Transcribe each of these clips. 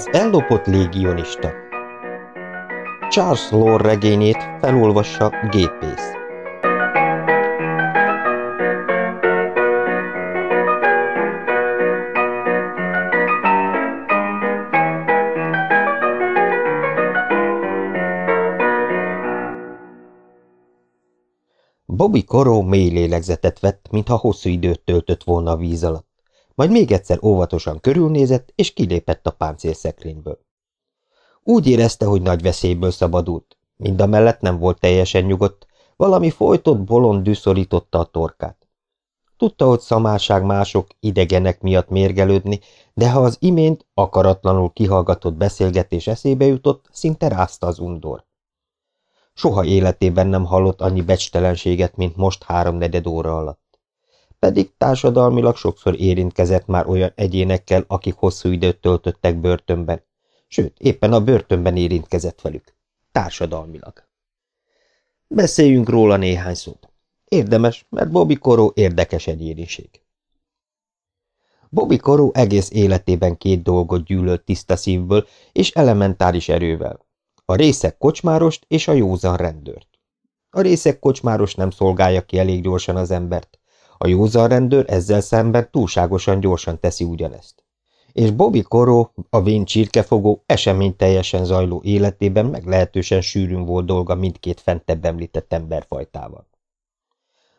Az ellopott légionista Charles Lore regényét felolvassa gépész. Bobby Koró mély lélegzetet vett, mintha hosszú időt töltött volna a víz alatt. Majd még egyszer óvatosan körülnézett, és kilépett a páncélszekrényből. Úgy érezte, hogy nagy veszélyből szabadult. Mindamellett nem volt teljesen nyugodt, valami folytott bolond dűszorította a torkát. Tudta, hogy szamárság mások, idegenek miatt mérgelődni, de ha az imént akaratlanul kihallgatott beszélgetés eszébe jutott, szinte rázta az undor. Soha életében nem hallott annyi becstelenséget, mint most háromnegyed óra alatt. Pedig társadalmilag sokszor érintkezett már olyan egyénekkel, akik hosszú időt töltöttek börtönben. Sőt, éppen a börtönben érintkezett velük. Társadalmilag. Beszéljünk róla néhány szót. Érdemes, mert Bobby Koró érdekes egyéniség. Bobby Koró egész életében két dolgot gyűlölt tiszta szívből és elementáris erővel, a részek kocsmárost és a józan rendőrt. A részek kocsmáros nem szolgálja ki elég gyorsan az embert, a józan rendőr ezzel szemben túlságosan gyorsan teszi ugyanezt. És Bobby Koró, a vén csirkefogó, esemény teljesen zajló életében meglehetősen sűrűn volt dolga mindkét fentebb említett emberfajtával.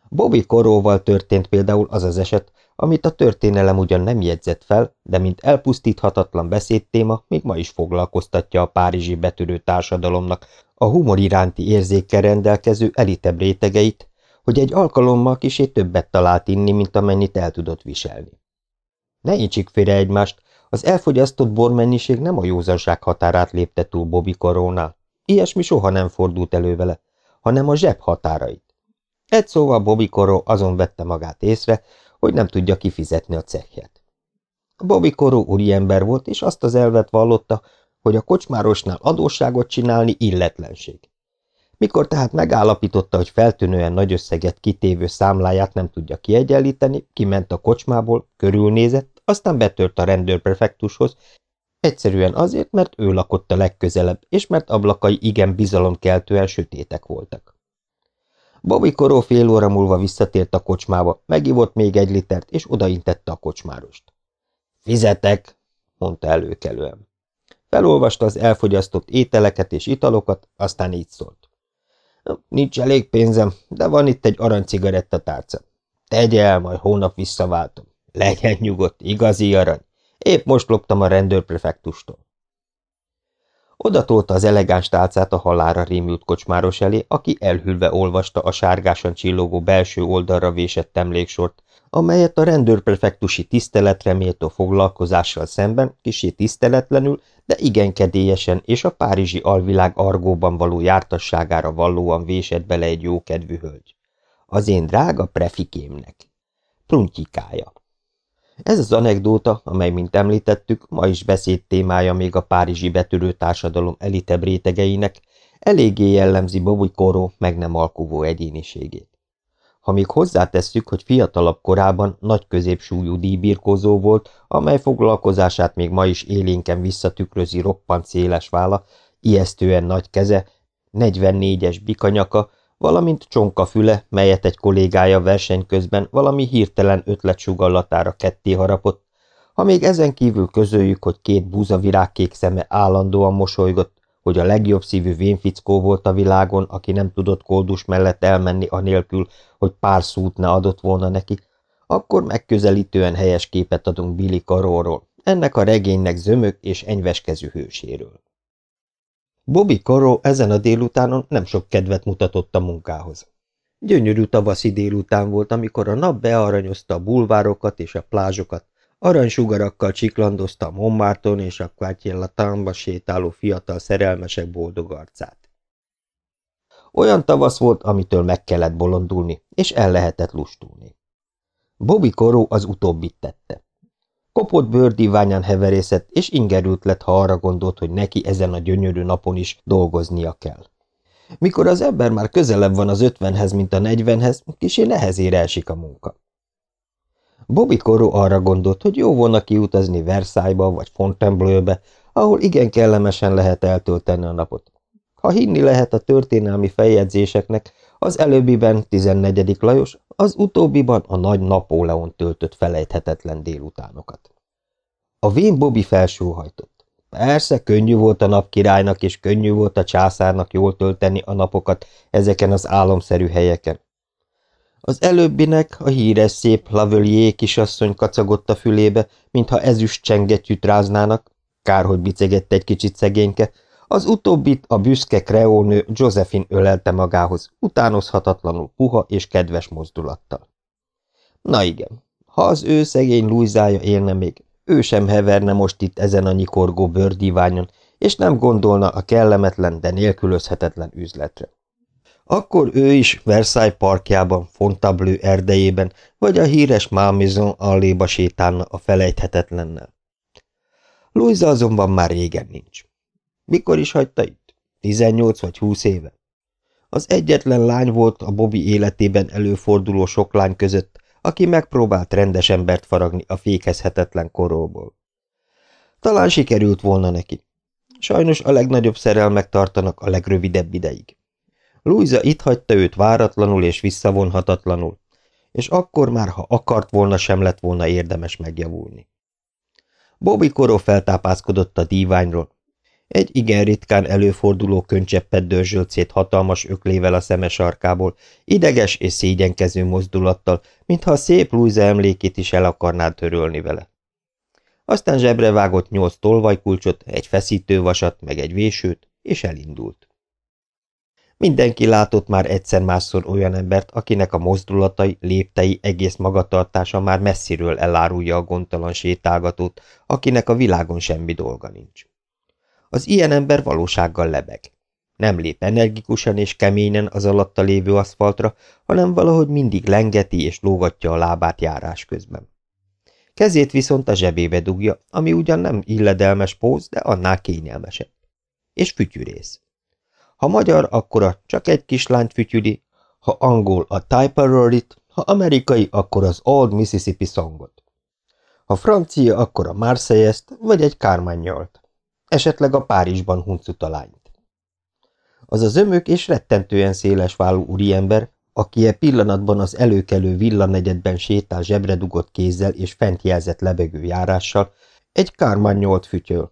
Bobby Koróval történt például az az eset, amit a történelem ugyan nem jegyzett fel, de mint elpusztíthatatlan beszédtéma még ma is foglalkoztatja a párizsi betörő társadalomnak a humor iránti érzékkel rendelkező elitebb rétegeit, hogy egy alkalommal kisé többet talált inni, mint amennyit el tudott viselni. Ne intsik félre egymást, az elfogyasztott bormennyiség nem a józanság határát lépte túl Bobby korónál. Ilyesmi soha nem fordult elő vele, hanem a zseb határait. Egy szóval Bobby Koró azon vette magát észre, hogy nem tudja kifizetni a cehjet. Bobby korú úriember volt, és azt az elvet vallotta, hogy a kocsmárosnál adósságot csinálni illetlenség. Mikor tehát megállapította, hogy feltűnően nagy összeget kitévő számláját nem tudja kiegyenlíteni, kiment a kocsmából, körülnézett, aztán betört a rendőrprefektushoz, egyszerűen azért, mert ő lakott a legközelebb, és mert ablakai igen bizalomkeltően sötétek voltak. Bobby Koró fél óra múlva visszatért a kocsmába, megivott még egy litert, és odaintette a kocsmárost. Fizetek, mondta előkelően. Felolvasta az elfogyasztott ételeket és italokat, aztán így szólt. Nincs elég pénzem, de van itt egy aranycigarettatárca. Tegye el, majd hónap visszaváltom. Legyen nyugodt, igazi arany. Épp most loptam a rendőrprefektustól. Oda tolta az elegáns tálcát a halára rémült kocsmáros elé, aki elhűlve olvasta a sárgásan csillogó belső oldalra vésett emléksort, amelyet a rendőrprefektusi tiszteletre méltó foglalkozással szemben kisé tiszteletlenül, de igen kedélyesen és a párizsi alvilág argóban való jártasságára vallóan vésett bele egy jókedvű hölgy. Az én drága prefikémnek. Pruntyikája. Ez az anekdóta, amely, mint említettük, ma is beszéd témája még a párizsi betörő társadalom elitebb rétegeinek, eléggé jellemzi Bobby Koró meg nem alkuvó egyéniségét. Ha még hozzátesszük, hogy fiatalabb korában nagy középsúlyú díjbirkózó volt, amely foglalkozását még ma is élénken visszatükrözi roppant széles vála, ijesztően nagy keze, 44-es bikanyaka, valamint csonka füle, melyet egy kollégája verseny közben valami hirtelen ötlet sugallatára ketté harapott, ha még ezen kívül közöljük, hogy két búzavirágkék szeme állandóan mosolygott, hogy a legjobb szívű vénfickó volt a világon, aki nem tudott koldus mellett elmenni anélkül, hogy pár szút ne adott volna neki, akkor megközelítően helyes képet adunk Billy Caróról, ennek a regénynek zömök és enyveskezű hőséről. Bobby Corro ezen a délutánon nem sok kedvet mutatott a munkához. Gyönyörű tavaszi délután volt, amikor a nap bearanyozta a bulvárokat és a plázsokat, aranysugarakkal csiklandozta a Montmarton és a Quartier sétáló fiatal szerelmesek boldog arcát. Olyan tavasz volt, amitől meg kellett bolondulni, és el lehetett lustulni. Bobby Corro az utóbbit tette. Kopott bőrdíványán heverészett, és ingerült lett, ha arra gondolt, hogy neki ezen a gyönyörű napon is dolgoznia kell. Mikor az ember már közelebb van az ötvenhez, mint a negyvenhez, kisé nehezére esik a munka. Bobby Koró arra gondolt, hogy jó volna kiutazni Versailles-ba vagy Fontainebleau-be, ahol igen kellemesen lehet eltölteni a napot. Ha hinni lehet a történelmi feljegyzéseknek, az előbbiben 14. Lajos, az utóbbiban a nagy Napóleon töltött felejthetetlen délutánokat. A vén Bobby felsóhajtott. Persze, könnyű volt a napkirálynak, és könnyű volt a császárnak jól tölteni a napokat ezeken az álomszerű helyeken. Az előbbinek a híres szép Lavelier kisasszony kacagott a fülébe, mintha ezüst csengettyűt ráznának, kár, hogy bicegett egy kicsit szegényke, az utóbbit a büszke kreónő Josephine ölelte magához, utánozhatatlanul puha és kedves mozdulattal. Na igen, ha az ő szegény Luizája élne még, ő sem heverne most itt ezen a nyikorgó bőrdíványon, és nem gondolna a kellemetlen, de nélkülözhetetlen üzletre. Akkor ő is Versailles parkjában, Fontablő erdejében, vagy a híres Malmaison alléba sétálna a felejthetetlennel. Louisa azonban már régen nincs. Mikor is hagyta itt? 18 vagy 20 éve? Az egyetlen lány volt a Bobby életében előforduló sok lány között, aki megpróbált rendes embert faragni a fékezhetetlen koróból. Talán sikerült volna neki. Sajnos a legnagyobb szerelmek tartanak a legrövidebb ideig. Louisa itt hagyta őt váratlanul és visszavonhatatlanul, és akkor már, ha akart volna, sem lett volna érdemes megjavulni. Bobby koró feltápászkodott a díványról. Egy igen ritkán előforduló könycseppet dörzsölt szét hatalmas öklével a szeme sarkából, ideges és szégyenkező mozdulattal, mintha a szép Louisa emlékét is el akarnád törölni vele. Aztán zsebre vágott nyolc tolvajkulcsot, egy feszítővasat, meg egy vésőt, és elindult. Mindenki látott már egyszer-másszor olyan embert, akinek a mozdulatai, léptei, egész magatartása már messziről elárulja a gondtalan sétálgatót, akinek a világon semmi dolga nincs. Az ilyen ember valósággal lebeg. Nem lép energikusan és keményen az alatta lévő aszfaltra, hanem valahogy mindig lengeti és lógatja a lábát járás közben. Kezét viszont a zsebébe dugja, ami ugyan nem illedelmes póz, de annál kényelmesebb. És fütyűrész. Ha magyar, akkor a csak egy kislányt fütyüli, ha angol a Typerorit, ha amerikai, akkor az Old Mississippi songot. Ha francia, akkor a Marseillest, vagy egy kármánynyalt. Esetleg a Párizsban huncuta lányt. Az a zömök és rettentően széles vállú úriember, aki e pillanatban az előkelő villanegyedben sétál zsebredugott kézzel és fent jelzett lebegő járással, egy kármányolt fütyöl.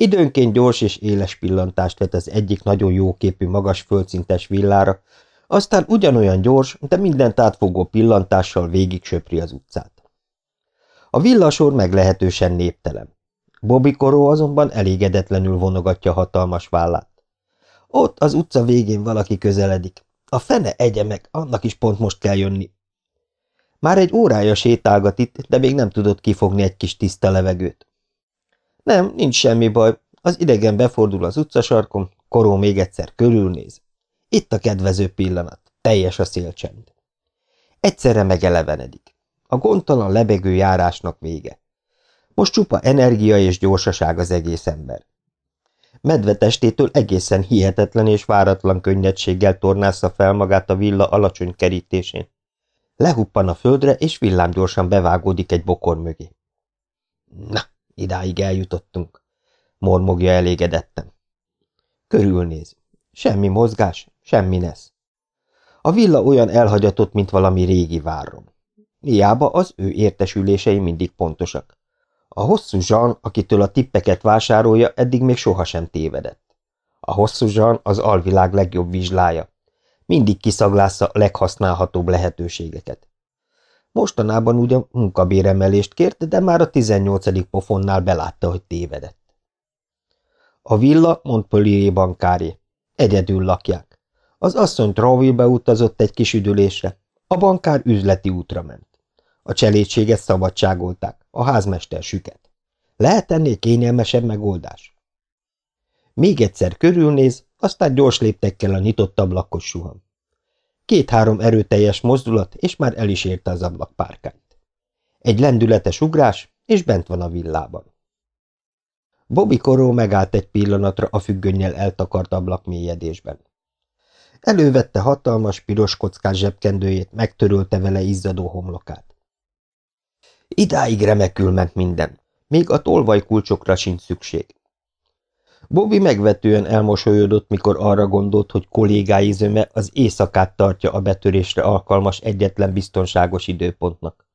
Időnként gyors és éles pillantást vet az egyik nagyon jóképű magas földszintes villára, aztán ugyanolyan gyors, de mindent átfogó pillantással végig söpri az utcát. A villasor meglehetősen néptelen. Bobby Koró azonban elégedetlenül vonogatja hatalmas vállát. Ott az utca végén valaki közeledik. A fene egye meg, annak is pont most kell jönni. Már egy órája sétálgat itt, de még nem tudott kifogni egy kis tiszta levegőt. Nem, nincs semmi baj. Az idegen befordul az utcasarkon, koró még egyszer körülnéz. Itt a kedvező pillanat, teljes a szélcsend. Egyszerre megelevenedik. A gondtalan lebegő járásnak vége. Most csupa energia és gyorsaság az egész ember. Medvetestétől egészen hihetetlen és váratlan könnyedséggel tornásza fel magát a villa alacsony kerítésén. Lehuppan a földre, és villámgyorsan bevágódik egy bokor mögé. Na, Idáig eljutottunk, mormogja elégedetten. Körülnéz. Semmi mozgás, semmi nesz. A villa olyan elhagyatott, mint valami régi várom. Hiába az ő értesülései mindig pontosak. A hosszú Jean, akitől a tippeket vásárolja, eddig még sohasem tévedett. A hosszú Jean az alvilág legjobb vizslája. Mindig kiszaglásza a leghasználhatóbb lehetőségeket. Mostanában ugyan munkabéremelést kért, de már a 18. pofonnál belátta, hogy tévedett. A villa Montpellier bankáré. Egyedül lakják. Az asszony Troville utazott egy kis üdülésre, a bankár üzleti útra ment. A cselédséget szabadságolták, a házmester süket. Lehet ennél kényelmesebb megoldás? Még egyszer körülnéz, aztán gyors léptekkel a nyitott ablakos suhan. Két-három erőteljes mozdulat, és már el is érte az ablakpárkányt. Egy lendületes ugrás, és bent van a villában. Bobby Koró megállt egy pillanatra a függönnyel eltakart ablak mélyedésben. Elővette hatalmas, piros kockás zsebkendőjét, megtörölte vele izzadó homlokát. Idáig remekül ment minden, még a tolvajkulcsokra sincs szükség. Bobby megvetően elmosolyodott, mikor arra gondolt, hogy kollégái zöme az éjszakát tartja a betörésre alkalmas egyetlen biztonságos időpontnak.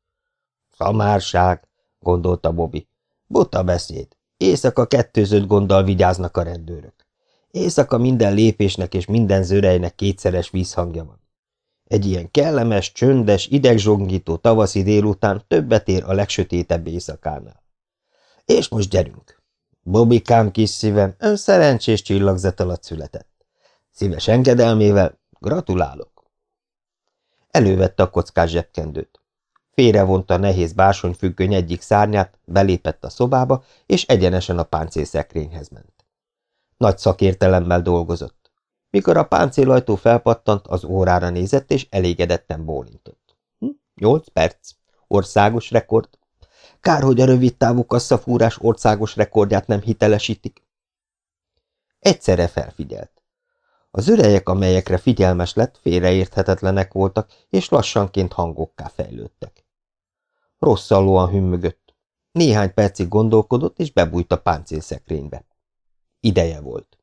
Szamárság, gondolta Bobby. Buta beszéd. Éjszaka kettőzött gonddal vigyáznak a rendőrök. Éjszaka minden lépésnek és minden zörejnek kétszeres vízhangja van. Egy ilyen kellemes, csöndes, idegzsongító tavaszi délután többet ér a legsötétebb éjszakánál. És most gyerünk! Bobikám kis szívem, ön szerencsés csillagzat alatt született. Szíves engedelmével gratulálok! Elővette a kockás zsebkendőt. Félrevonta a nehéz bársonyfüggöny egyik szárnyát, belépett a szobába, és egyenesen a páncélszekrényhez ment. Nagy szakértelemmel dolgozott. Mikor a páncélajtó felpattant, az órára nézett, és elégedetten bólintott. Hm? Nyolc perc. Országos rekord. Kár, hogy a rövid távú kasszafúrás országos rekordját nem hitelesítik. Egyszerre felfigyelt. Az ürejek, amelyekre figyelmes lett, félreérthetetlenek voltak, és lassanként hangokká fejlődtek. Rosszallóan hümmögött. Néhány percig gondolkodott, és bebújt a páncélszekrénybe. Ideje volt.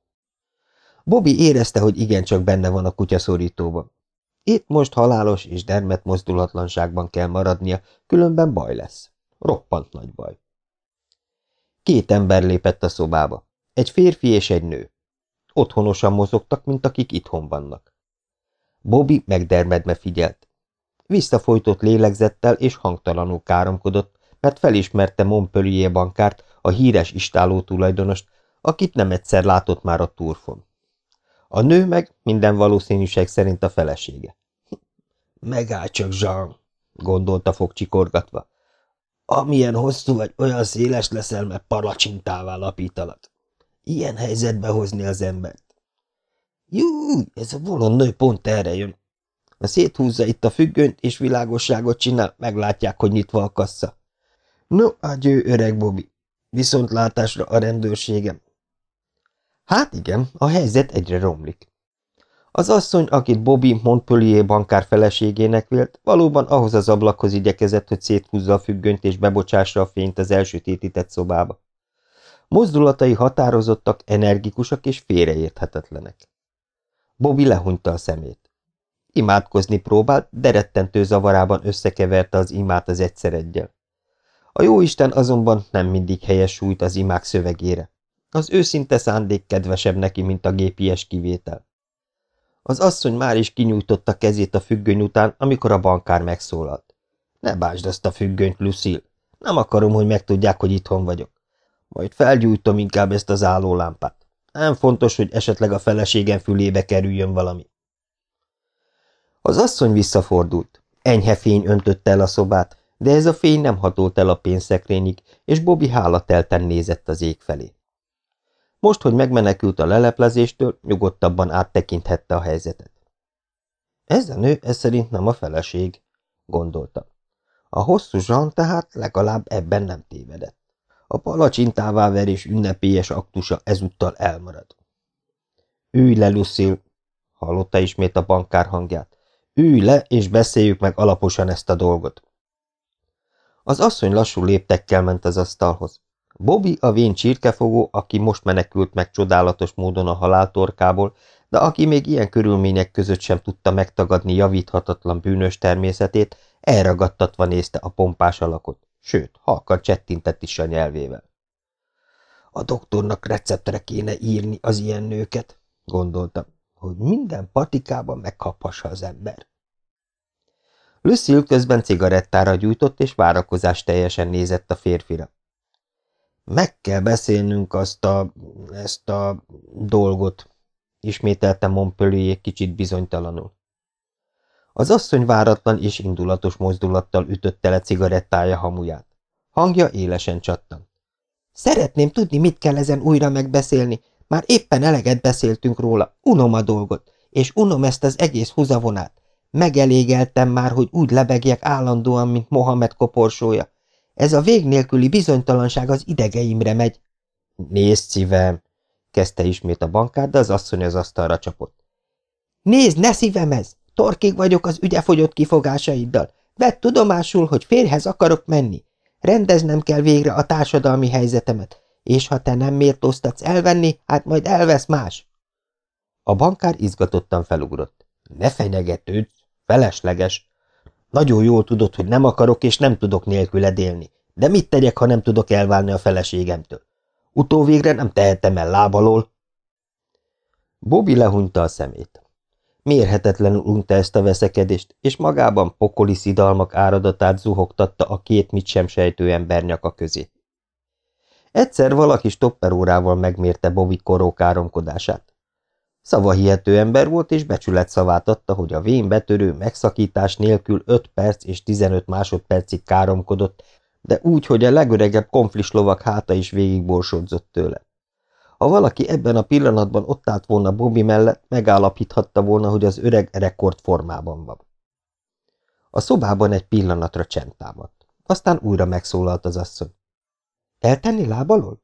Bobby érezte, hogy igencsak benne van a kutyaszorítóban. Itt most halálos és dermet mozdulatlanságban kell maradnia, különben baj lesz. Roppant nagy baj. Két ember lépett a szobába. Egy férfi és egy nő. Otthonosan mozogtak, mint akik itthon vannak. Bobby megdermedve figyelt. Visszafolytott lélegzettel és hangtalanul káromkodott, mert felismerte Montpellier bankárt, a híres istáló tulajdonost, akit nem egyszer látott már a turfon. A nő meg minden valószínűség szerint a felesége. Megáll csak, Jean, gondolta fogcsikorgatva. Amilyen hosszú vagy, olyan széles leszel, mert palacsintává lapítalak. Ilyen helyzetbe hozni az embert. Jú, ez a volon nő pont erre jön. Ha széthúzza itt a függönyt és világosságot csinál, meglátják, hogy nyitva a kassa. No, adjő, öreg Bobby. Viszontlátásra a rendőrségem. Hát igen, a helyzet egyre romlik. Az asszony, akit Bobby Montpellier bankár feleségének vélt, valóban ahhoz az ablakhoz igyekezett, hogy széthúzza a függönyt és bebocsássa a fényt az elsötétített szobába. Mozdulatai határozottak, energikusak és félreérthetetlenek. Bobby lehunyta a szemét. Imádkozni próbált, de rettentő zavarában összekeverte az imát az egyszer egyel. A jóisten azonban nem mindig helyes súlyt az imák szövegére. Az őszinte szándék kedvesebb neki, mint a gépies kivétel. Az asszony már is kinyújtotta kezét a függöny után, amikor a bankár megszólalt. Ne básd azt a függönyt, Lucille. Nem akarom, hogy megtudják, hogy itthon vagyok. Majd felgyújtom inkább ezt az állólámpát. Nem fontos, hogy esetleg a feleségem fülébe kerüljön valami. Az asszony visszafordult. Enyhe fény öntötte el a szobát, de ez a fény nem hatolt el a pénzszekrényig, és Bobby hálatelten nézett az ég felé. Most, hogy megmenekült a leleplezéstől, nyugodtabban áttekinthette a helyzetet. Ez a nő ez szerint nem a feleség, gondolta. A hosszú zsan tehát legalább ebben nem tévedett. A palacsintává verés ünnepélyes aktusa ezúttal elmarad. Ülj le, Lucille, hallotta ismét a bankár hangját. Ülj le, és beszéljük meg alaposan ezt a dolgot. Az asszony lassú léptekkel ment az asztalhoz. Bobby a vén csirkefogó, aki most menekült meg csodálatos módon a haláltorkából, de aki még ilyen körülmények között sem tudta megtagadni javíthatatlan bűnös természetét, elragadtatva nézte a pompás alakot, sőt, halkan csettintett is a nyelvével. A doktornak receptre kéne írni az ilyen nőket, gondoltam, hogy minden patikában megkaphassa az ember. Lucille közben cigarettára gyújtott, és várakozás teljesen nézett a férfira. Meg kell beszélnünk azt a... ezt a dolgot, ismételte Montpellier kicsit bizonytalanul. Az asszony váratlan és indulatos mozdulattal ütötte le cigarettája hamuját. Hangja élesen csattant. Szeretném tudni, mit kell ezen újra megbeszélni. Már éppen eleget beszéltünk róla. Unom a dolgot, és unom ezt az egész húzavonát. Megelégeltem már, hogy úgy lebegjek állandóan, mint Mohamed koporsója. Ez a vég nélküli bizonytalanság az idegeimre megy. Nézd, szívem, kezdte ismét a bankár, de az asszony az asztalra csapott. Nézd, ne szívem ez! Torkig vagyok az ügyefogyott kifogásaiddal. Vedd tudomásul, hogy férhez akarok menni. Rendeznem kell végre a társadalmi helyzetemet, És ha te nem méltóztatsz elvenni, hát majd elvesz más. A bankár izgatottan felugrott. Ne fenyegetődj, felesleges. Nagyon jól tudod, hogy nem akarok és nem tudok nélküled élni. De mit tegyek, ha nem tudok elválni a feleségemtől? Utóvégre nem tehetem el lábalól. Bobby lehúnyta a szemét. Mérhetetlenül unta ezt a veszekedést, és magában pokoli szidalmak áradatát zuhogtatta a két mit sem sejtő ember nyaka közé. Egyszer valaki stopperórával megmérte Bobby korókáromkodását. Szavahihető ember volt, és becsület szavát adta, hogy a vén betörő megszakítás nélkül 5 perc és 15 másodpercig káromkodott, de úgy, hogy a legöregebb konflislovak háta is végigborsodzott tőle. Ha valaki ebben a pillanatban ott állt volna Bobby mellett, megállapíthatta volna, hogy az öreg rekordformában van. A szobában egy pillanatra csend támadt. Aztán újra megszólalt az asszony. Eltenni lábalól?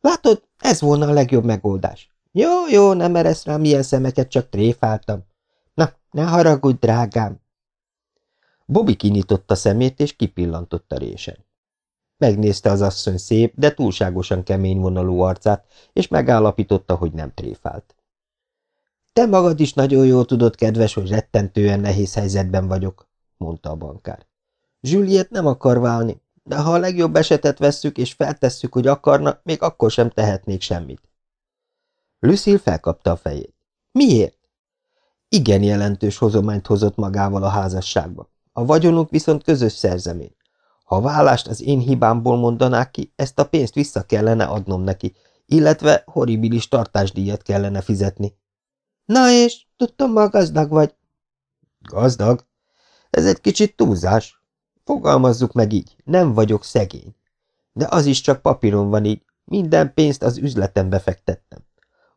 Látod, ez volna a legjobb megoldás. Jó, jó, nem eresz rám ilyen szemeket, csak tréfáltam. Na, ne haragudj, drágám! Bobby kinyitotta szemét, és kipillantott a résen. Megnézte az asszony szép, de túlságosan kemény vonalú arcát, és megállapította, hogy nem tréfált. Te magad is nagyon jól tudod, kedves, hogy rettentően nehéz helyzetben vagyok, mondta a bankár. Juliet nem akar válni, de ha a legjobb esetet vesszük és feltesszük, hogy akarna, még akkor sem tehetnék semmit. Lucille felkapta a fejét. Miért? Igen jelentős hozományt hozott magával a házasságba. A vagyonunk viszont közös szerzemény. Ha vállást az én hibámból mondanák ki, ezt a pénzt vissza kellene adnom neki, illetve horribilis tartásdíjat kellene fizetni. Na és, tudtam, ma gazdag vagy. Gazdag? Ez egy kicsit túlzás. Fogalmazzuk meg így, nem vagyok szegény. De az is csak papíron van így, minden pénzt az üzletembe fektettem.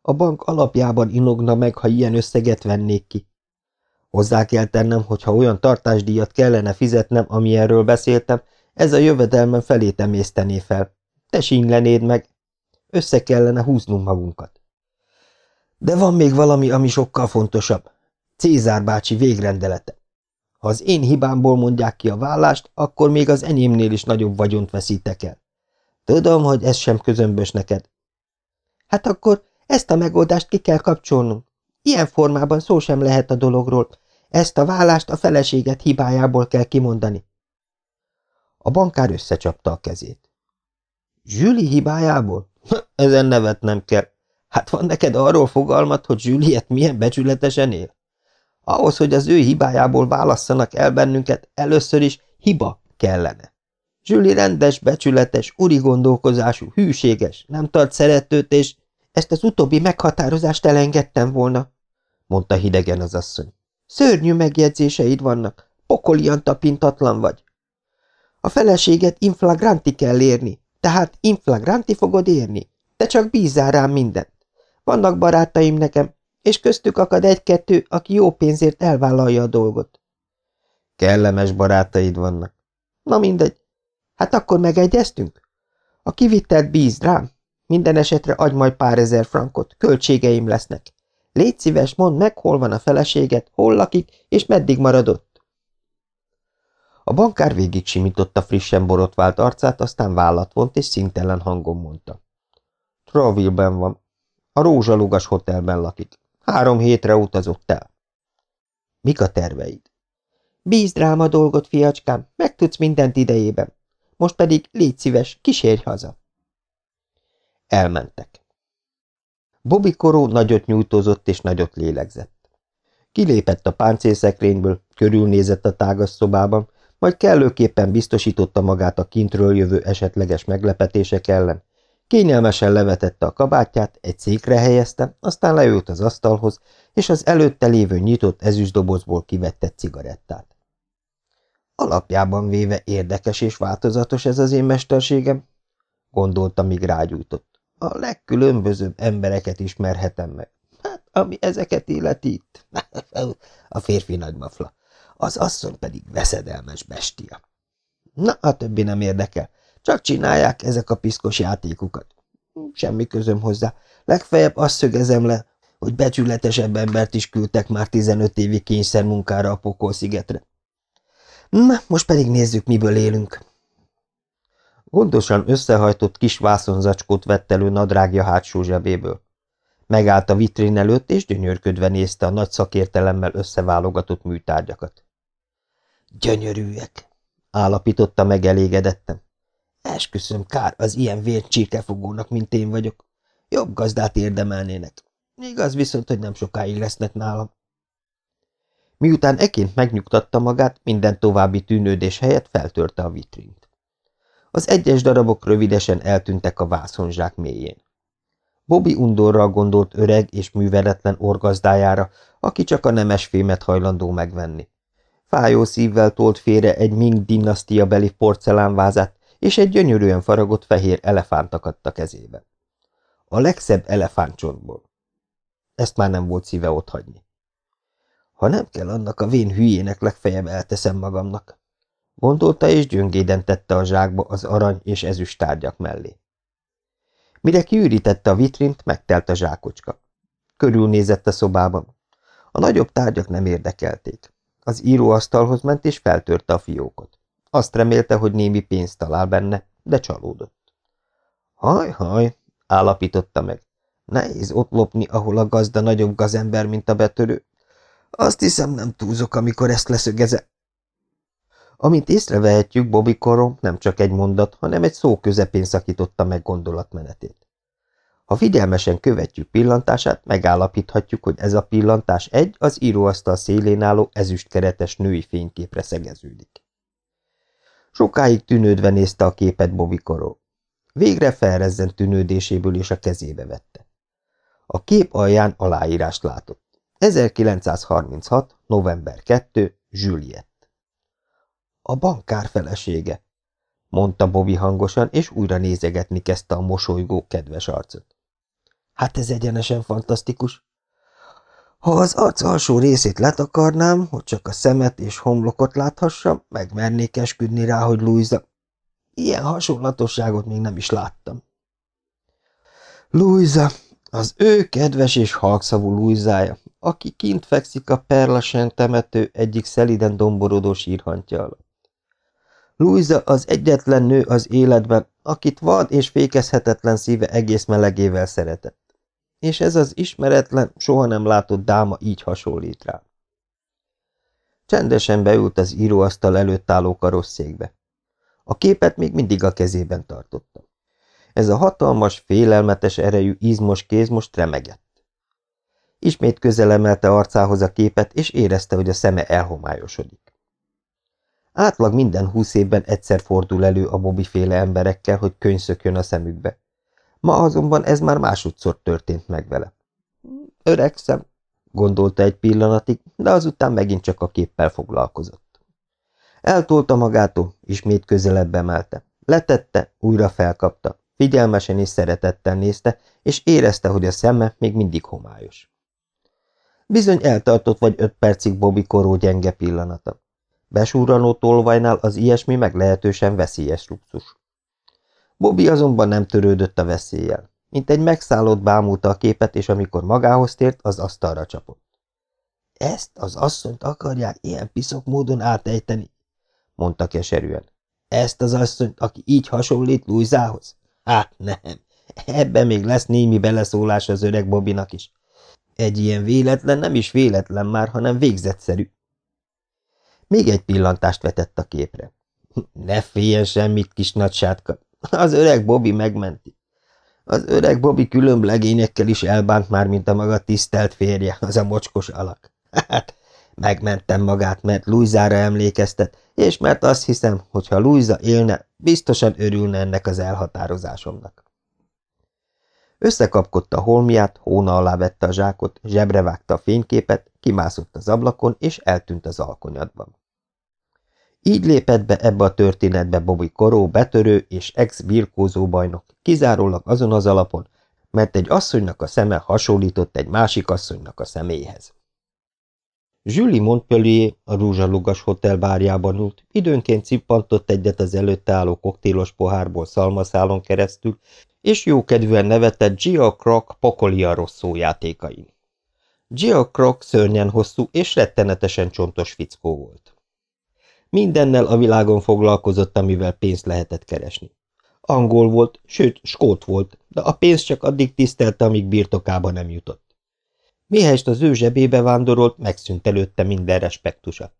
A bank alapjában inogna meg, ha ilyen összeget vennék ki. Hozzá kell tennem, hogy ha olyan tartásdíjat kellene fizetnem, ami erről beszéltem, ez a jövedelmen felét emésztené fel. Te sínylenéd meg. Össze kellene húznunk magunkat. De van még valami, ami sokkal fontosabb. Cézár bácsi végrendelete. Ha az én hibámból mondják ki a vállást, akkor még az enyémnél is nagyobb vagyont veszítek el. Tudom, hogy ez sem közömbös neked. Hát akkor ezt a megoldást ki kell kapcsolnunk. Ilyen formában szó sem lehet a dologról. Ezt a vállást a feleséget hibájából kell kimondani. A bankár összecsapta a kezét. Zsüli hibájából? Ezen nevetnem kell. Hát van neked arról fogalmat, hogy Juliet milyen becsületesen él? Ahhoz, hogy az ő hibájából válasszanak el bennünket, először is hiba kellene. Zsüli rendes, becsületes, uri gondolkozású, hűséges, nem tart szeretőt, és ezt az utóbbi meghatározást elengedtem volna, mondta hidegen az asszony. Szörnyű megjegyzéseid vannak, pokolian tapintatlan vagy. A feleséget inflagranti kell érni, tehát inflagranti fogod érni. Te csak bízzál rám mindent. Vannak barátaim nekem, és köztük akad egy-kettő, aki jó pénzért elvállalja a dolgot. Kellemes barátaid vannak. Na mindegy. Hát akkor megegyeztünk? A kivittelt bízd rám. Minden esetre adj majd pár ezer frankot, költségeim lesznek. Légy szíves, mondd meg, hol van a feleséget, hol lakik, és meddig maradott. A bankár végig simította frissen borotvált arcát, aztán vállat vont, és szintelen hangon mondta. Traville-ben van. A Rózsalugas hotelben lakik. Három hétre utazott el. Mik a terveid? Bízd rám a dolgot, fiacskám, megtudsz mindent idejében. Most pedig légy szíves, kísérj haza. Elmentek. Bobby Koró nagyot nyújtózott és nagyot lélegzett. Kilépett a páncélszekrényből, körülnézett a tágas szobában, majd kellőképpen biztosította magát a kintről jövő esetleges meglepetések ellen. Kényelmesen levetette a kabátját, egy székre helyezte, aztán leült az asztalhoz, és az előtte lévő nyitott ezüstdobozból kivette cigarettát. Alapjában véve érdekes és változatos ez az én mesterségem, gondolta, míg rágyújtott. A legkülönbözőbb embereket ismerhetem meg. Hát, ami ezeket illeti itt. a férfi nagymafla az asszony pedig veszedelmes bestia. Na, a többi nem érdekel, csak csinálják ezek a piszkos játékukat. Semmi közöm hozzá, legfeljebb azt szögezem le, hogy becsületesebb embert is küldtek már 15 évi kényszermunkára a Pokol-szigetre. Na, most pedig nézzük, miből élünk. Gondosan összehajtott kis vászonzacskót vett elő nadrágja hátsó zsebéből. Megállt a vitrin előtt, és gyönyörködve nézte a nagy szakértelemmel összeválogatott műtárgyakat. Gyönyörűek, állapította meg elégedettem. Esküszöm, kár az ilyen vércsirkefogónak, mint én vagyok. Jobb gazdát érdemelnének. Igaz viszont, hogy nem sokáig lesznek nálam. Miután eként megnyugtatta magát, minden további tűnődés helyett feltörte a vitrint. Az egyes darabok rövidesen eltűntek a vászonzsák mélyén. Bobby undorral gondolt öreg és műveletlen orgazdájára, aki csak a nemes fémet hajlandó megvenni. Fájó szívvel tolt félre egy Ming dinasztia beli porcelánvázát, és egy gyönyörűen faragott fehér elefánt akadt a kezében. A legszebb elefántcsontból. Ezt már nem volt szíve otthagyni. Ha nem kell annak a vén hülyének, legfeljebb elteszem magamnak. Gondolta, és gyöngéden tette a zsákba az arany és ezüst tárgyak mellé. Mire kiürítette a vitrint, megtelt a zsákocska. Körülnézett a szobában. A nagyobb tárgyak nem érdekelték. Az íróasztalhoz ment, és feltörte a fiókot. Azt remélte, hogy némi pénzt talál benne, de csalódott. Haj-haj, állapította meg. Nehéz ott lopni, ahol a gazda nagyobb gazember, mint a betörő. Azt hiszem, nem túlzok, amikor ezt leszögeze. Amint észrevehetjük, Bobby Korom nem csak egy mondat, hanem egy szó közepén szakította meg gondolatmenetét. Ha figyelmesen követjük pillantását, megállapíthatjuk, hogy ez a pillantás egy az íróasztal szélén álló ezüstkeretes női fényképre szegeződik. Sokáig tűnődve nézte a képet Bobby Koró. Végre felrezzent tűnődéséből és a kezébe vette. A kép alján aláírást látott. 1936. november 2. Juliet. A bankár felesége, mondta Bobby hangosan, és újra nézegetni kezdte a mosolygó, kedves arcot. Hát ez egyenesen fantasztikus. Ha az arc alsó részét letakarnám, hogy csak a szemet és homlokot láthassam, megmernék esküdni rá, hogy Louisa. Ilyen hasonlatosságot még nem is láttam. Louisa, az ő kedves és halkszavú Louisája, aki kint fekszik a Perlasen temető egyik szeliden domborodó sírhantja alatt. Louisa az egyetlen nő az életben, akit vad és fékezhetetlen szíve egész melegével szeretett és ez az ismeretlen, soha nem látott dáma így hasonlít rá. Csendesen beült az íróasztal előtt álló karosszékbe. A képet még mindig a kezében tartotta. Ez a hatalmas, félelmetes erejű, izmos kéz most remegett. Ismét közelemelte arcához a képet, és érezte, hogy a szeme elhomályosodik. Átlag minden húsz évben egyszer fordul elő a Bobby féle emberekkel, hogy könyszökjön a szemükbe. Ma azonban ez már másodszor történt meg vele. Öregszem, gondolta egy pillanatig, de azután megint csak a képpel foglalkozott. Eltolta magától, ismét közelebb emelte. Letette, újra felkapta, figyelmesen és szeretettel nézte, és érezte, hogy a szeme még mindig homályos. Bizony eltartott vagy öt percig Bobby koró gyenge pillanata. Besúranó tolvajnál az ilyesmi meglehetősen veszélyes luxus. Bobby azonban nem törődött a veszéllyel. Mint egy megszállott bámulta a képet, és amikor magához tért, az asztalra csapott. Ezt az asszonyt akarják ilyen piszok módon átejteni, mondta keserűen. Ezt az asszonyt, aki így hasonlít Luizához? Hát nem, ebben még lesz némi beleszólás az öreg Bobinak is. Egy ilyen véletlen nem is véletlen már, hanem végzetszerű. Még egy pillantást vetett a képre. Ne féljen semmit, kis nagysátka, az öreg Bobby megmenti. Az öreg Bobby különb legényekkel is elbánt már, mint a maga tisztelt férje, az a mocskos alak. Hát, megmentem magát, mert Luizára emlékeztet, és mert azt hiszem, hogy ha Luisa élne, biztosan örülne ennek az elhatározásomnak. Összekapkodta holmiát, hóna alá vette a zsákot, zsebre vágta a fényképet, kimászott az ablakon, és eltűnt az alkonyatban. Így lépett be ebbe a történetbe Bobby Koró betörő és ex-birkózó bajnok, kizárólag azon az alapon, mert egy asszonynak a szeme hasonlított egy másik asszonynak a személyhez. Julie Montpellier a Rúzsalugas Hotel bárjában ült, időnként cippantott egyet az előtte álló koktélos pohárból szalmaszálon keresztül, és jókedvűen nevetett Gia Croc pokolia rosszó játékain. Gia Croc szörnyen hosszú és rettenetesen csontos fickó volt. Mindennel a világon foglalkozott, amivel pénzt lehetett keresni. Angol volt, sőt, skót volt, de a pénz csak addig tisztelte, amíg birtokába nem jutott. Mihelyest az ő zsebébe vándorolt, megszűnt előtte minden respektusa.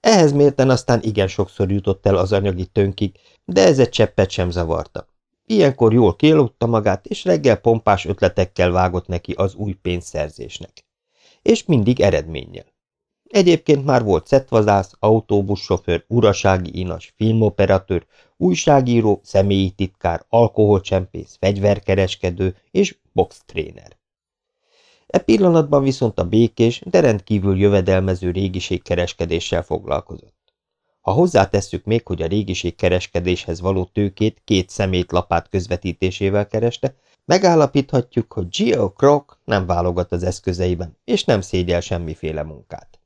Ehhez mérten aztán igen sokszor jutott el az anyagi tönkig, de ez egy cseppet sem zavarta. Ilyenkor jól kélutta magát, és reggel pompás ötletekkel vágott neki az új pénzszerzésnek. És mindig eredménnyel. Egyébként már volt szetvazász, autóbussofőr, urasági inas, filmoperatőr, újságíró, személyi titkár, alkoholcsempész, fegyverkereskedő és boxtréner. E pillanatban viszont a békés, de rendkívül jövedelmező régiségkereskedéssel foglalkozott. Ha hozzátesszük még, hogy a régiségkereskedéshez való tőkét két szemét lapát közvetítésével kereste, megállapíthatjuk, hogy Geo Croc nem válogat az eszközeiben, és nem szégyel semmiféle munkát.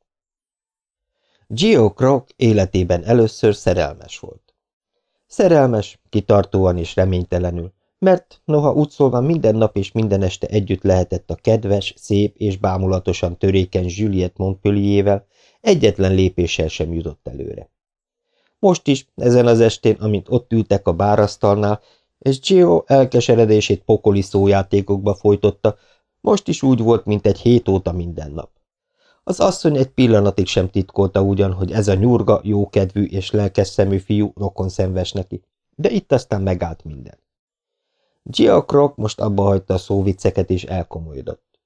Geo Croc életében először szerelmes volt. Szerelmes, kitartóan és reménytelenül, mert noha úgy szólva minden nap és minden este együtt lehetett a kedves, szép és bámulatosan törékeny Juliette Montpellierével, egyetlen lépéssel sem jutott előre. Most is, ezen az estén, amint ott ültek a bárasztalnál, és Gio elkeseredését pokoli szójátékokba folytotta, most is úgy volt, mint egy hét óta minden nap. Az asszony egy pillanatig sem titkolta ugyan, hogy ez a nyurga, jókedvű és lelkes szemű fiú rokon szenves neki, de itt aztán megállt minden. Gia Croc most abba hagyta a szóvicceket és elkomolyodott.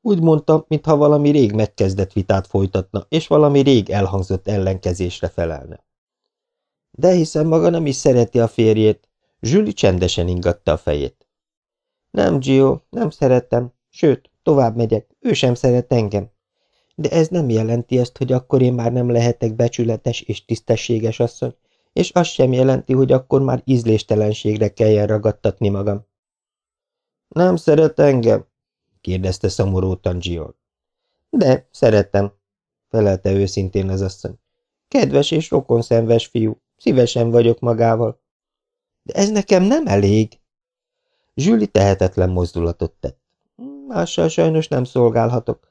Úgy mondta, mintha valami rég megkezdett vitát folytatna, és valami rég elhangzott ellenkezésre felelne. De hiszen maga nem is szereti a férjét. Zsüli csendesen ingatta a fejét. Nem, Gio, nem szeretem, sőt, tovább megyek, ő sem szeret engem. De ez nem jelenti ezt, hogy akkor én már nem lehetek becsületes és tisztességes asszony, és az sem jelenti, hogy akkor már ízléstelenségre kelljen ragadtatni magam. Nem szeret engem? kérdezte szomorútan Gior. De, szeretem, felelte őszintén az asszony. Kedves és rokonszenves fiú, szívesen vagyok magával. De ez nekem nem elég. Zsüli tehetetlen mozdulatot tett. Mással sajnos nem szolgálhatok.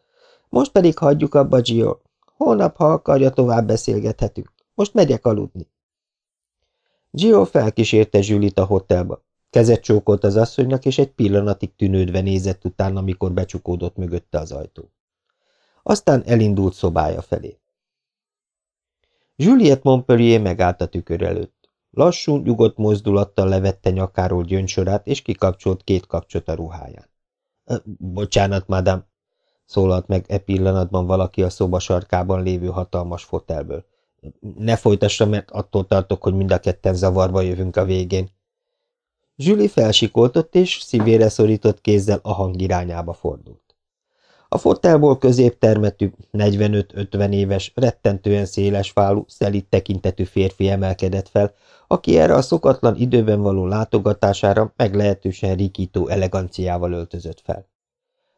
Most pedig hagyjuk abba, Gio. Holnap, ha akarja, tovább beszélgethetünk. Most megyek aludni. Gio felkísérte Zsülit a hotelba. Kezet csókolt az asszonynak, és egy pillanatig tűnődve nézett utána, amikor becsukódott mögötte az ajtó. Aztán elindult szobája felé. Juliette Montpellier megállt a tükör előtt. Lassú, nyugodt mozdulattal levette nyakáról gyöngysorát, és kikapcsolt két kapcsot a ruháján. – Bocsánat, madám! – szólalt meg e pillanatban valaki a szoba sarkában lévő hatalmas fotelből. – Ne folytassa, mert attól tartok, hogy mind a ketten zavarba jövünk a végén. Zsüli felsikoltott, és szívére szorított kézzel a hang irányába fordult. A fotelból középtermetű, 45-50 éves, rettentően széles fálú, szelít tekintetű férfi emelkedett fel, aki erre a szokatlan időben való látogatására meglehetősen rikító eleganciával öltözött fel.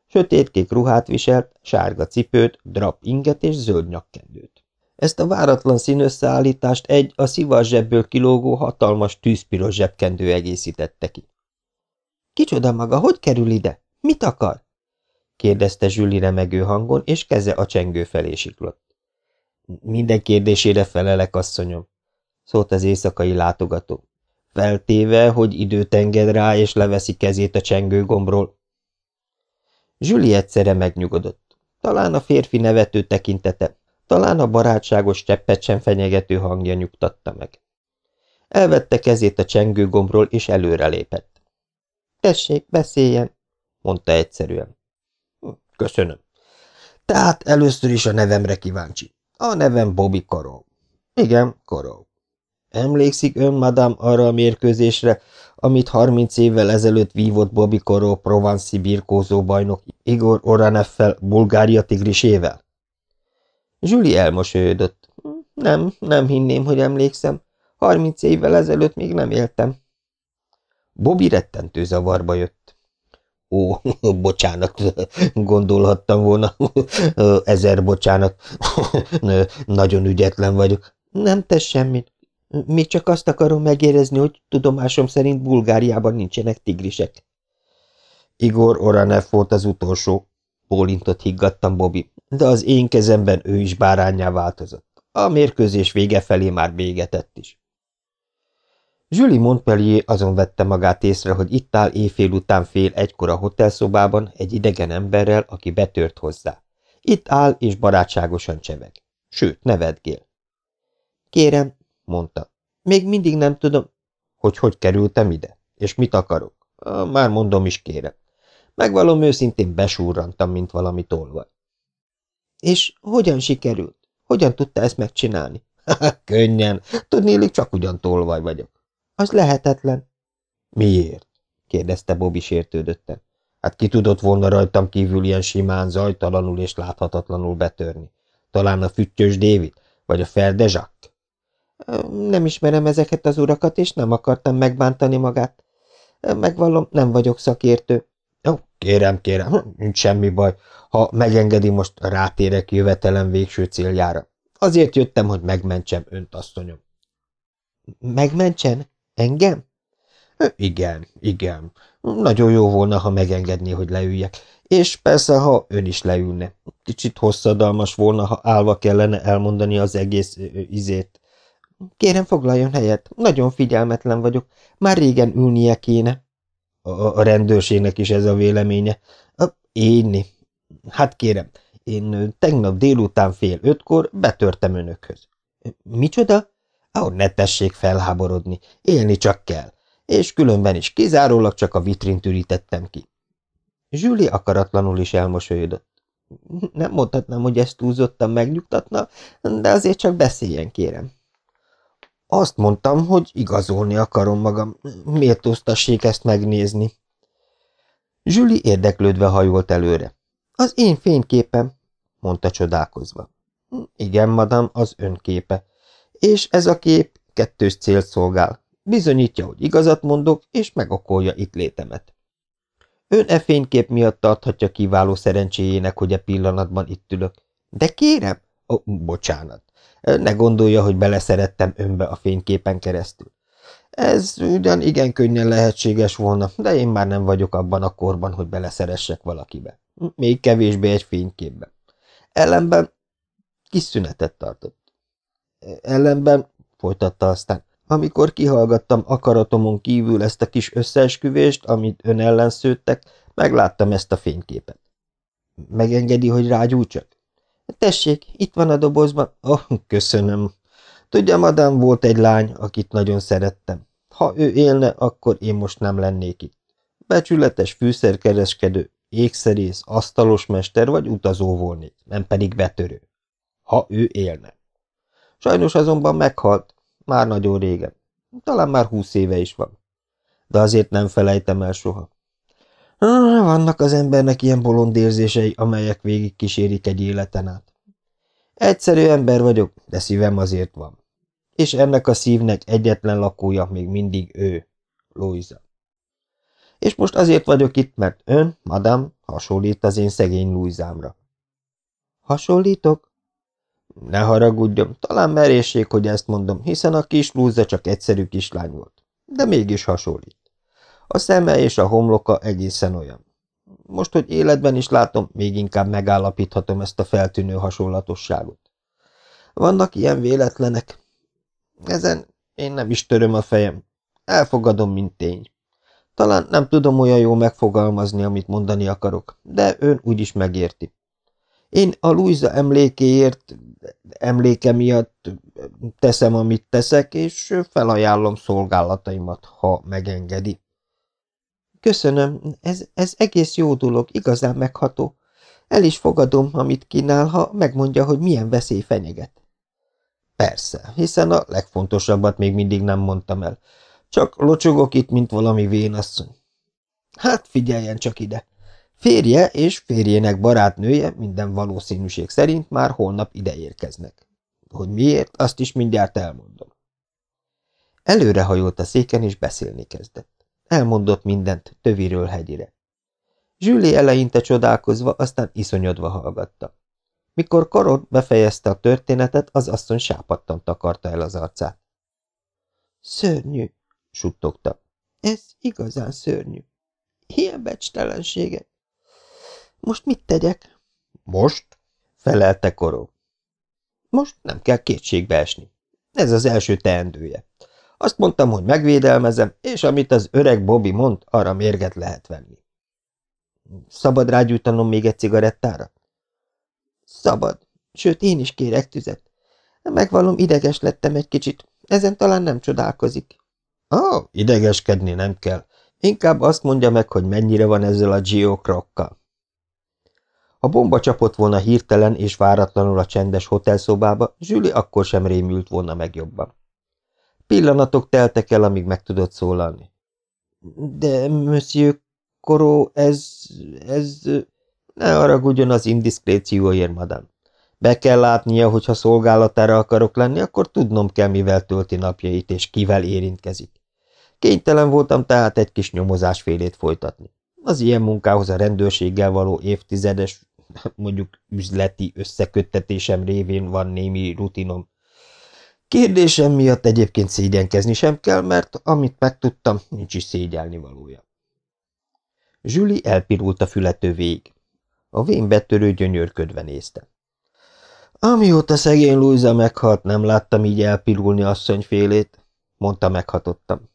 Sötétkék ruhát viselt, sárga cipőt, drap inget és zöld nyakkendőt. Ezt a váratlan színösszeállítást egy a szivas zsebből kilógó hatalmas tűzpiros zsebkendő egészítette ki. – Kicsoda maga, hogy kerül ide? Mit akar? Kérdezte Zsüli remegő hangon, és keze a csengő felé siklott. Minden kérdésére felelek, asszonyom, szólt az éjszakai látogató. Feltéve, hogy időt enged rá, és leveszi kezét a csengő gombról. Zsüli egyszerre megnyugodott. Talán a férfi nevető tekintete, talán a barátságos cseppet sem fenyegető hangja nyugtatta meg. Elvette kezét a csengőgombról, és előrelépett. – Tessék, beszéljen! – mondta egyszerűen. Köszönöm. Tehát először is a nevemre kíváncsi. A nevem Bobby Karol. Igen, Karol. Emlékszik ön, madám, arra a mérkőzésre, amit harminc évvel ezelőtt vívott Bobby Karol provanszi birkózó bajnok Igor Oraneffel Bulgária tigrisével? Zsuli elmosolyodott. Nem, nem hinném, hogy emlékszem. Harminc évvel ezelőtt még nem éltem. Bobby rettentő zavarba jött. Ó, bocsánat, gondolhattam volna. Ezer bocsánat. Nagyon ügyetlen vagyok. Nem tesz semmit. Még csak azt akarom megérezni, hogy tudomásom szerint Bulgáriában nincsenek tigrisek. Igor Oranev volt az utolsó, bólintott higgadtan Bobby, de az én kezemben ő is bárányá változott. A mérkőzés vége felé már végetett is. Julie Montpellier azon vette magát észre, hogy itt áll éjfél után fél egykor a hotelszobában egy idegen emberrel, aki betört hozzá. Itt áll és barátságosan cseveg. Sőt, nevetgél. Kérem, mondta, még mindig nem tudom, hogy hogy kerültem ide, és mit akarok. Már mondom is, kérem. Megvalom őszintén besúrrantam, mint valami tolvaj. És hogyan sikerült? Hogyan tudta ezt megcsinálni? Könnyen. Tudnélik, csak ugyan tolvaj vagyok. Az lehetetlen. Miért? kérdezte Bobby sértődötten. Hát ki tudott volna rajtam kívül ilyen simán, zajtalanul és láthatatlanul betörni? Talán a füttyös David? Vagy a Ferdezsak? Nem ismerem ezeket az urakat, és nem akartam megbántani magát. Megvallom, nem vagyok szakértő. Ó, kérem, kérem, nincs semmi baj. Ha megengedi, most rátérek jövetelem végső céljára. Azért jöttem, hogy megmentsem önt, asszonyom. Megmentsen? Engem? Igen, igen. Nagyon jó volna, ha megengedné, hogy leüljek. És persze, ha ön is leülne. Kicsit hosszadalmas volna, ha állva kellene elmondani az egész izét. Kérem, foglaljon helyet. Nagyon figyelmetlen vagyok. Már régen ülnie kéne. A, a rendőrségnek is ez a véleménye. Énni. Hát kérem, én tegnap délután fél ötkor betörtem önökhöz. Micsoda? Ahol ne tessék felháborodni. Élni csak kell. És különben is kizárólag csak a vitrint ürítettem ki. Zsüli akaratlanul is elmosolyodott. Nem mondhatnám, hogy ezt túlzottan megnyugtatna, de azért csak beszéljen, kérem. Azt mondtam, hogy igazolni akarom magam. Miért osztassék ezt megnézni? Zsüli érdeklődve hajolt előre. Az én fényképem, mondta csodálkozva. Igen, madam, az önképe. És ez a kép kettős célt szolgál. Bizonyítja, hogy igazat mondok, és megokolja itt létemet. Ön e fénykép miatt tarthatja kiváló szerencséjének, hogy e pillanatban itt ülök. De kérem, oh, bocsánat, ne gondolja, hogy beleszerettem önbe a fényképen keresztül. Ez ugyan igen könnyen lehetséges volna, de én már nem vagyok abban a korban, hogy beleszeressek valakibe. Még kevésbé egy fényképben. Ellenben kis szünetet tartott. Ellenben, folytatta aztán, amikor kihallgattam akaratomon kívül ezt a kis összeesküvést, amit ön ellen szőttek, megláttam ezt a fényképet. Megengedi, hogy rágyújtsak? Tessék, itt van a dobozban. Oh, köszönöm. Tudja, madám, volt egy lány, akit nagyon szerettem. Ha ő élne, akkor én most nem lennék itt. Becsületes fűszerkereskedő, ékszerész, asztalosmester vagy utazó volnék, nem pedig betörő. Ha ő élne. Sajnos azonban meghalt, már nagyon régen. Talán már húsz éve is van. De azért nem felejtem el soha. Vannak az embernek ilyen bolond érzései, amelyek végig kísérik egy életen át. Egyszerű ember vagyok, de szívem azért van. És ennek a szívnek egyetlen lakója még mindig ő, Louisa. És most azért vagyok itt, mert ön, madam, hasonlít az én szegény Louisámra. Hasonlítok? Ne haragudjon, talán merészség, hogy ezt mondom, hiszen a kis Louisa csak egyszerű kislány volt. De mégis hasonlít. A szeme és a homloka egészen olyan. Most, hogy életben is látom, még inkább megállapíthatom ezt a feltűnő hasonlatosságot. Vannak ilyen véletlenek. Ezen én nem is töröm a fejem. Elfogadom, mint tény. Talán nem tudom olyan jól megfogalmazni, amit mondani akarok, de ön úgyis megérti. Én a Luisa emlékéért, emléke miatt teszem, amit teszek, és felajánlom szolgálataimat, ha megengedi. Köszönöm, ez, ez egész jó dolog, igazán megható. El is fogadom, amit kínál, ha megmondja, hogy milyen veszély fenyeget. Persze, hiszen a legfontosabbat még mindig nem mondtam el. Csak locsogok itt, mint valami vénasszony. Hát figyeljen csak ide. Férje és férjének barátnője minden valószínűség szerint már holnap ide érkeznek. Hogy miért, azt is mindjárt elmondom. Előrehajolt a széken, és beszélni kezdett. Elmondott mindent, töviről hegyire. Zsüli eleinte csodálkozva, aztán iszonyodva hallgatta. Mikor Karod befejezte a történetet, az asszony sápadtan takarta el az arcát. Szörnyű, suttogta. Ez igazán szörnyű. Ilyen becstelenséget. Most mit tegyek? Most? felelte Koró. Most nem kell kétségbe esni. Ez az első teendője. Azt mondtam, hogy megvédelmezem, és amit az öreg Bobby mond, arra mérget lehet venni. Szabad rágyújtanom még egy cigarettára? Szabad. Sőt, én is kérek tüzet. Megvalom, ideges lettem egy kicsit. Ezen talán nem csodálkozik. Ó, idegeskedni nem kell. Inkább azt mondja meg, hogy mennyire van ezzel a geokrokkal. Ha bomba csapott volna hirtelen és váratlanul a csendes hotelszobába, Zsüli akkor sem rémült volna meg jobban. Pillanatok teltek el, amíg meg tudott szólalni. De, monsieur Koró, ez... ez... Ne haragudjon az indiszkrécióért, madám. Be kell látnia, hogy ha szolgálatára akarok lenni, akkor tudnom kell, mivel tölti napjait és kivel érintkezik. Kénytelen voltam tehát egy kis nyomozásfélét folytatni. Az ilyen munkához a rendőrséggel való évtizedes, mondjuk üzleti összeköttetésem révén van némi rutinom. Kérdésem miatt egyébként szégyenkezni sem kell, mert amit megtudtam, nincs is szégyelni valója. Zsüli elpirult a fülető végig. A vén betörő gyönyörködve nézte. Amióta szegény Luisa meghalt, nem láttam így elpirulni asszonyfélét, mondta meghatottam.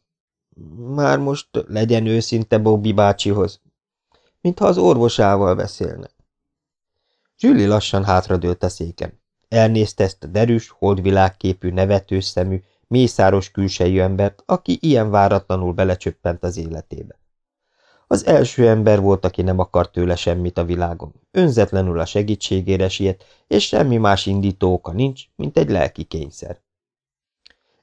Már most legyen őszinte Bobby bácsihoz, mintha az orvosával beszélne. Zsüli lassan hátradőlt a széken. Elnézte ezt a derűs, holdvilágképű, nevetős szemű, mészáros külsejű embert, aki ilyen váratlanul belecsöppent az életébe. Az első ember volt, aki nem akart tőle semmit a világon. Önzetlenül a segítségére siet, és semmi más indító oka nincs, mint egy lelki kényszer.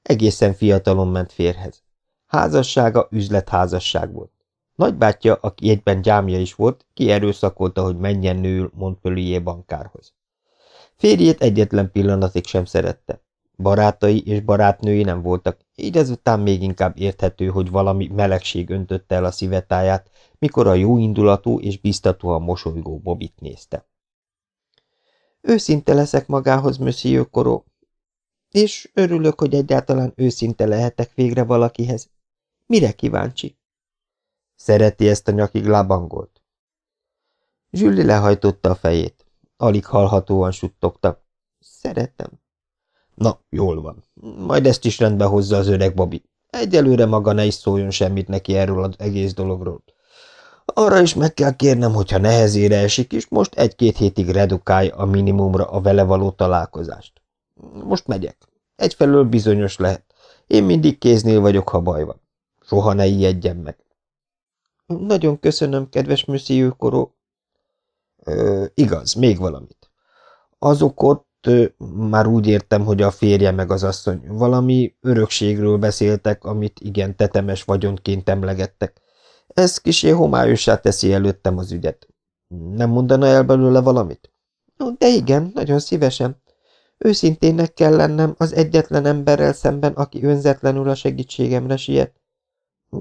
Egészen fiatalon ment férhez. Házassága üzletházasság volt. Nagybátyja, aki egyben gyámja is volt, kierőszakolta, hogy menjen nőül Montpellier bankárhoz. Férjét egyetlen pillanatig sem szerette. Barátai és barátnői nem voltak, így ezután még inkább érthető, hogy valami melegség öntötte el a szívetáját, mikor a jóindulatú és biztatóan mosolygó Bobit nézte. Őszinte leszek magához, Monsieur Koró, és örülök, hogy egyáltalán őszinte lehetek végre valakihez. Mire kíváncsi? Szereti ezt a nyakig lábangolt? Zsülli lehajtotta a fejét. Alig hallhatóan suttogta. Szeretem. Na, jól van. Majd ezt is rendbe hozza az öreg Bobby. Egyelőre maga ne is szóljon semmit neki erről az egész dologról. Arra is meg kell kérnem, hogyha nehezére esik, és most egy-két hétig redukálj a minimumra a vele való találkozást. Most megyek. Egyfelől bizonyos lehet. Én mindig kéznél vagyok, ha baj van. Soha ne ijedjen meg. Nagyon köszönöm, kedves Monsieur Koró. Igaz, még valamit. Azok ott, már úgy értem, hogy a férje meg az asszony valami örökségről beszéltek, amit igen tetemes vagyonként emlegettek. Ez kisé homályossá teszi előttem az ügyet. Nem mondana el belőle valamit? De igen, nagyon szívesen. Őszintének kell lennem az egyetlen emberrel szemben, aki önzetlenül a segítségemre siet.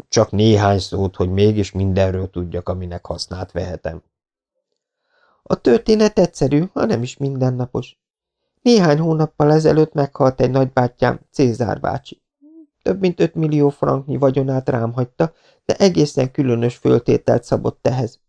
Csak néhány szót, hogy mégis mindenről tudjak, aminek hasznát vehetem. A történet egyszerű, ha nem is mindennapos. Néhány hónappal ezelőtt meghalt egy nagybátyám, Cézár bácsi. Több mint öt millió franknyi vagyonát rám hagyta, de egészen különös föltételt szabott ehhez.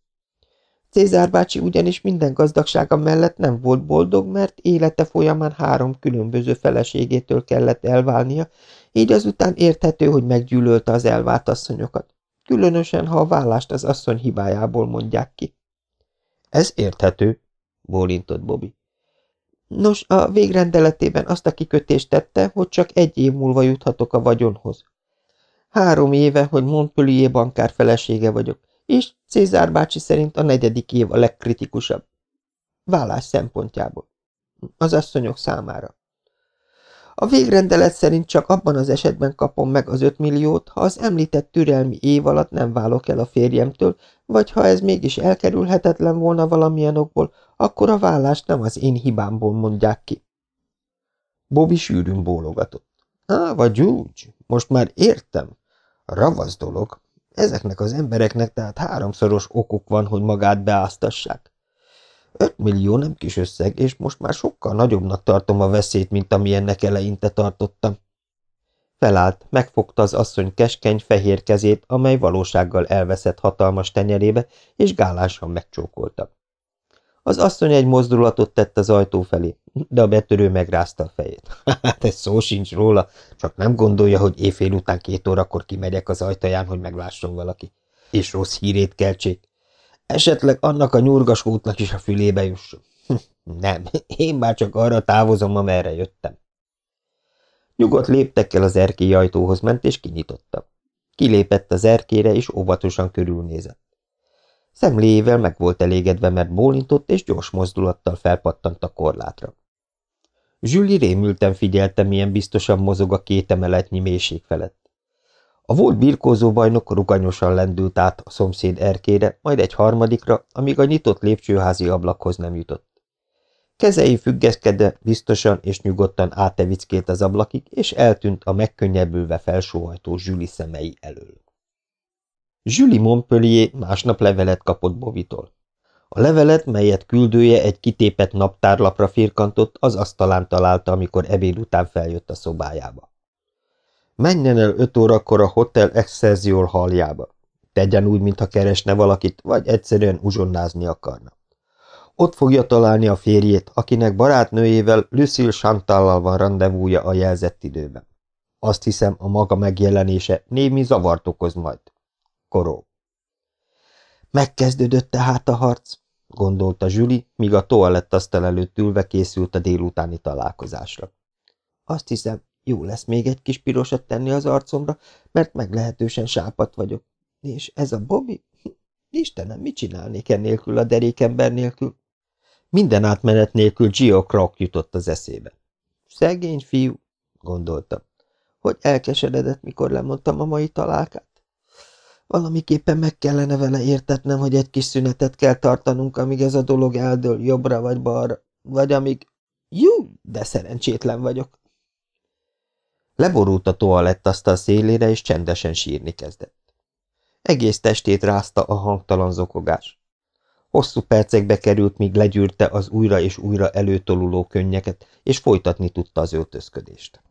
Cézár bácsi ugyanis minden gazdagsága mellett nem volt boldog, mert élete folyamán három különböző feleségétől kellett elválnia, így azután érthető, hogy meggyűlölte az elvált asszonyokat. Különösen, ha a vállást az asszony hibájából mondják ki. Ez érthető, bólintott Bobby. Nos, a végrendeletében azt a kikötést tette, hogy csak egy év múlva juthatok a vagyonhoz. Három éve, hogy Montpellier bankár felesége vagyok, és Cézár bácsi szerint a negyedik év a legkritikusabb. Vállás szempontjából. Az asszonyok számára. A végrendelet szerint csak abban az esetben kapom meg az öt milliót, ha az említett türelmi év alatt nem válok el a férjemtől, vagy ha ez mégis elkerülhetetlen volna valamilyen okból, akkor a vállást nem az én hibámból mondják ki. Bobby sűrűn bólogatott. Á, vagy úgy, most már értem. Ravasz dolog. Ezeknek az embereknek tehát háromszoros okuk van, hogy magát beáztassák. Öt millió nem kis összeg, és most már sokkal nagyobbnak tartom a veszélyt, mint amilyennek eleinte tartottam. Felállt, megfogta az asszony keskeny, fehér kezét, amely valósággal elveszett hatalmas tenyerébe, és gálásan megcsókolta. Az asszony egy mozdulatot tett az ajtó felé, de a betörő megrázta a fejét. Hát ez szó sincs róla, csak nem gondolja, hogy éjfél után két órakor kimegyek az ajtaján, hogy meglásson valaki. És rossz hírét keltsék. Esetleg annak a nyurgas útnak is a fülébe jusson. Nem, én már csak arra távozom, amerre jöttem. Nyugodt léptekkel az erkély ajtóhoz ment, és kinyitotta. Kilépett az erkére, és óvatosan körülnézett. Szemléjével meg volt elégedve, mert bólintott, és gyors mozdulattal felpattant a korlátra. Zsüli rémülten figyelte, milyen biztosan mozog a két emeletnyi mélység felett. A volt birkózó bajnok ruganyosan lendült át a szomszéd erkére, majd egy harmadikra, amíg a nyitott lépcsőházi ablakhoz nem jutott. Kezei függeszkedve biztosan és nyugodtan átevickélt az ablakig, és eltűnt a megkönnyebbülve felsóhajtó Zsüli szemei elől. Zsüli Montpellier másnap levelet kapott Bovitól. A levelet, melyet küldője egy kitépett naptárlapra firkantott, az asztalán találta, amikor ebéd után feljött a szobájába. Menjen el öt órakor a Hotel Excelsior haljába. Tegyen úgy, mintha keresne valakit, vagy egyszerűen uzsonnázni akarna. Ott fogja találni a férjét, akinek barátnőjével Lucille Chantallal van rendezvúja a jelzett időben. Azt hiszem, a maga megjelenése némi zavart okoz majd. Koró. Megkezdődött tehát a harc, gondolta Zsüli, míg a toalettasztal előtt ülve készült a délutáni találkozásra. Azt hiszem, jó lesz még egy kis pirosat tenni az arcomra, mert meglehetősen sápat vagyok. És ez a Bobby? Istenem, mit csinálnék ennélkül a derékember nélkül? Minden átmenet nélkül Gio Croc jutott az eszébe. Szegény fiú, gondolta, hogy elkeseredett, mikor lemondtam a mai találkát. Valamiképpen meg kellene vele értetnem, hogy egy kis szünetet kell tartanunk, amíg ez a dolog eldől jobbra vagy balra, vagy amíg... Jú, de szerencsétlen vagyok. Leborult a toalettasztal szélére, és csendesen sírni kezdett. Egész testét rázta a hangtalan zokogás. Hosszú percekbe került, míg legyűrte az újra és újra előtoluló könnyeket, és folytatni tudta az öltözködést.